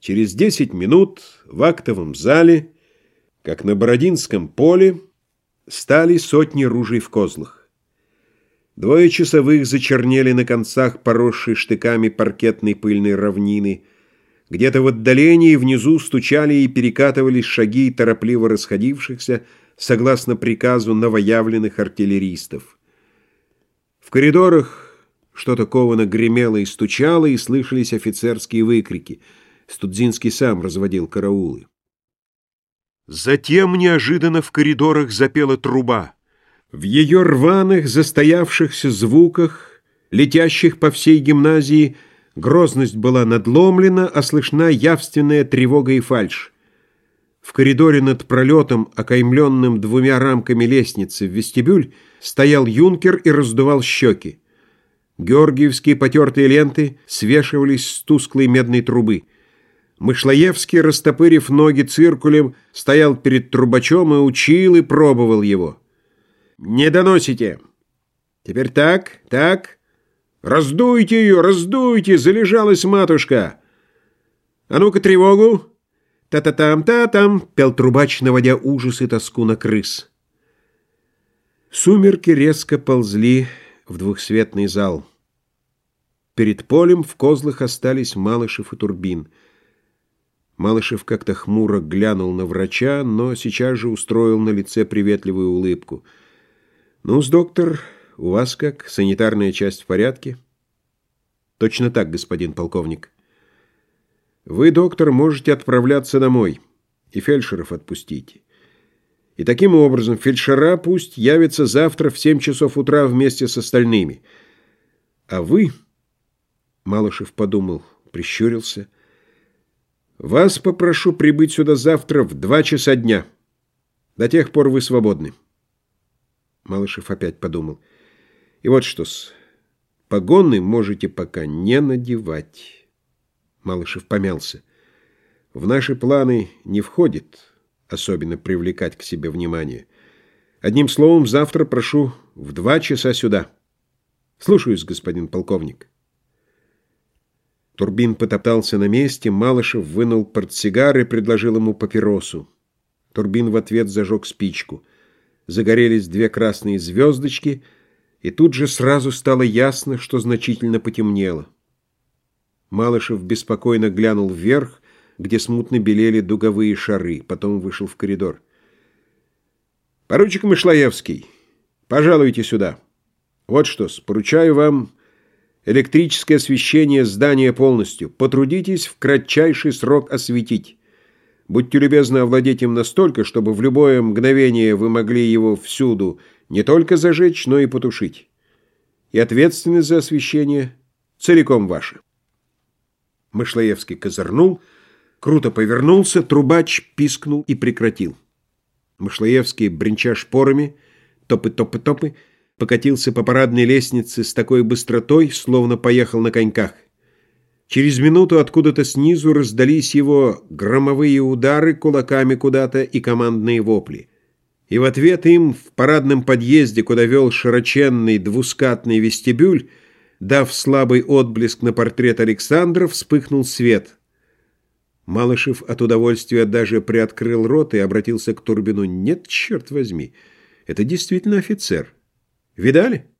Через десять минут в актовом зале, как на Бородинском поле, стали сотни ружей в козлах. Двое часовых зачернели на концах поросшей штыками паркетной пыльной равнины. Где-то в отдалении внизу стучали и перекатывались шаги торопливо расходившихся, согласно приказу новоявленных артиллеристов. В коридорах что-то ковано гремело и стучало, и слышались офицерские выкрики. Студзинский сам разводил караулы. Затем неожиданно в коридорах запела труба. В ее рваных, застоявшихся звуках, летящих по всей гимназии, грозность была надломлена, а слышна явственная тревога и фальшь. В коридоре над пролетом, окаймленным двумя рамками лестницы в вестибюль, стоял юнкер и раздувал щеки. Георгиевские потертые ленты свешивались с тусклой медной трубы. Мышлоевский, растопырив ноги циркулем, стоял перед трубачом и учил и пробовал его. «Не доносите! Теперь так, так. Раздуйте ее, раздуйте, залежалась матушка! А ну-ка тревогу!» «Та-та-там, та-там!» — пел трубач, наводя ужас и тоску на крыс. Сумерки резко ползли в двухсветный зал. Перед полем в козлах остались Малышев и Турбин. Малышев как-то хмуро глянул на врача, но сейчас же устроил на лице приветливую улыбку. «Ну-с, доктор, у вас как? Санитарная часть в порядке?» «Точно так, господин полковник». Вы, доктор, можете отправляться домой и фельдшеров отпустите. И таким образом фельдшера пусть явятся завтра в семь часов утра вместе с остальными. А вы, Малышев подумал, прищурился, вас попрошу прибыть сюда завтра в два часа дня. До тех пор вы свободны. Малышев опять подумал. И вот что-с, погоны можете пока не надевать». Малышев помялся. В наши планы не входит особенно привлекать к себе внимание. Одним словом, завтра прошу в два часа сюда. Слушаюсь, господин полковник. Турбин потоптался на месте, Малышев вынул портсигар и предложил ему папиросу. Турбин в ответ зажег спичку. Загорелись две красные звездочки, и тут же сразу стало ясно, что значительно потемнело. Малышев беспокойно глянул вверх, где смутно белели дуговые шары, потом вышел в коридор. «Поручик Мышлоевский, пожалуйте сюда. Вот что, поручаю вам электрическое освещение здания полностью. Потрудитесь в кратчайший срок осветить. Будьте любезны овладеть им настолько, чтобы в любое мгновение вы могли его всюду не только зажечь, но и потушить. И ответственность за освещение целиком ваша». Мышлоевский козырнул, круто повернулся, трубач пискнул и прекратил. Мышлоевский, бренча шпорами, топы-топы-топы, покатился по парадной лестнице с такой быстротой, словно поехал на коньках. Через минуту откуда-то снизу раздались его громовые удары кулаками куда-то и командные вопли. И в ответ им в парадном подъезде, куда вел широченный двускатный вестибюль, Дав слабый отблеск на портрет Александра, вспыхнул свет. Малышев от удовольствия даже приоткрыл рот и обратился к Турбину. «Нет, черт возьми, это действительно офицер. Видали?»